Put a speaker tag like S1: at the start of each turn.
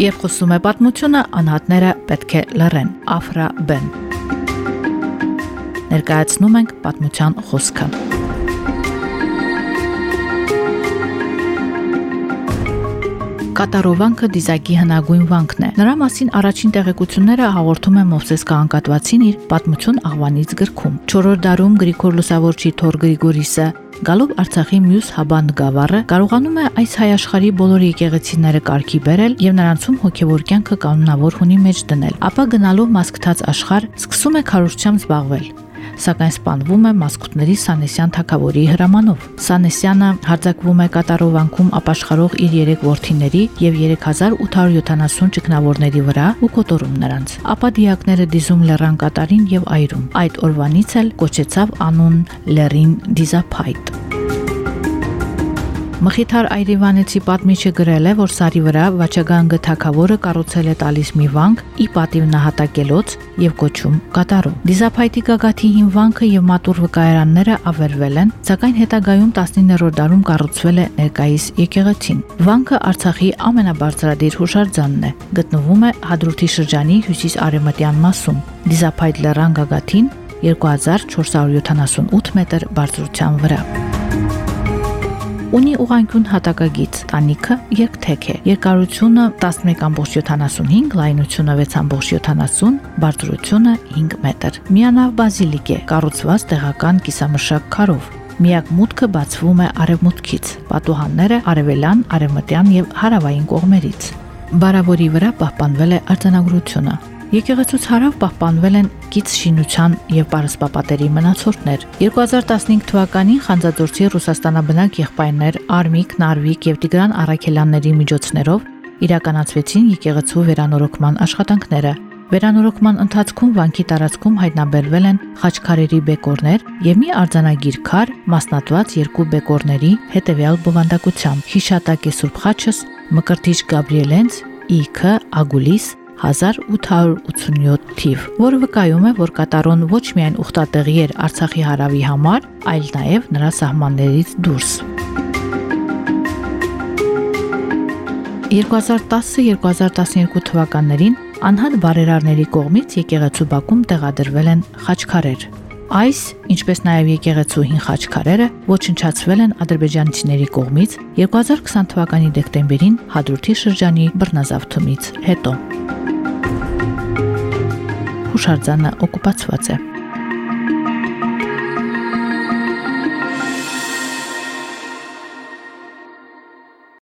S1: Եվ խոսում է պատմությունը անհատները պետք է լռեն։ Աֆրա Բեն։ Ներկայացնում ենք պատմության խոսքը։ Կատարովանքը դիզակի հնագույն վանքն է։ Նրա մասին առաջին տեղեկությունները հաղորդում է Մովսես Կահանկատվացին իր Պատմություն աղվանից գրքում։ 4-րդ դարում Գրիգոր Լուսավորչի Թոր Գրիգորիսը Գալով Արցախի մյուս հաբան գավառը կարողանում է այս հայաշխարի բոլոր եկեղեցիները կարգի բերել եւ նրանցում հոգեվոր կյանքը կանոնավոր հունի մեջ դնել, ապա գնալով մասկթած աշխարհ սկսում է քարոշչամ զբաղվել սակայն սպանվում է մասկուտների Սանեսյան թակավորի հրամանով։ Սանեսյանը հարձակվում է կատարովանքում ապաշխարող իր 3 որդիների եւ 3870 ճգնավորների վրա ու կոտորում նրանց։ Ապա դիակները դիզում լեռան կատարին եւ այրում։ Այդ օրվանից էլ կոչեցավ անուն լեռին դիզափայտ։ Մխիթար Այրիվանեցի պատմիչը գրել է, որ սարի վրա Վաչագան գթակավորը կառուցել է տալիս մի վանք՝ ի պատիվ նահատակելոց եւ կոչում կատարում։ Դիզափայտի գագաթի հին վանքը եւ մատուր վկայարանները ավերվել են, սակայն հետագայում 19-րդ դարում կառուցվել է ներկայիս եկեղեցին։ Վանքը Արցախի ամենաբարձրադիր հուշարձանն է։ Գտնվում է Հադրութի շրջանի հյուսիս-արևմտյան մասում։ Դիզափայտ լեռան գագաթին 2478 մետր բարձրության վրա ունի ուղանկյուն հատակագիծ։ Տանիքը երկթեք է։ Երկարությունը 11.75, լայնությունը 6.70, բարձրությունը 5 մետր։ Միանավ բազիլիկ է, կառուցված տեղական կիսամշակ քարով։ Միակ մուտքը բացվում է արևմուտքից։ Պատուհանները արևելյան, արևմտյան եւ հարավային կողմերից։ Բարավորի վրա պահպանվել է արձանագրությունը։ Եկեղեցուց հարավ պահպանվել են կից շինության եւ պարսպապատերի մնացորդներ։ 2015 թվականին Խանձաձորցի Ռուսաստանաբնակ եղբայրներ Արմիկ, Նարվիկ եւ Տիգրան Արաքելյանների միջոցներով իրականացվեցին եկեղեցու վերանորոգման աշխատանքները։ Վերանորոգման ընթացքում վանքի տարածքում հայտնաբերվել են խաչքարերի բեկորներ եւ մի արձանագիր քար մասնատված երկու բեկորների հետեւյալ բովանդակությամբ՝ Հիշատակե Սուրբ Խաչս, Մկրտիչ Գաբրիելենց, Իքը, Ագուլիս, 1887 թիվ, որը վկայում է, որ կատարոն ոչ միայն ուխտատեղի էր Արցախի հարավի համար, այլ նաև նրա սահմաններից դուրս։ 2010-2012 թվականներին անհատ բարերարների կողմից եկեղեցու բակում տեղադրվել են խաչքարեր, Այս, ինչպես նաև եկեղեցու հին խաչքարերը ոչնչացվել են ադրբեջանցիների կողմից 2020 թվականի դեկտեմբերին Հադրութի շրջանի բռնազավթումից հետո։ Հուշարձանը օկուպացված է։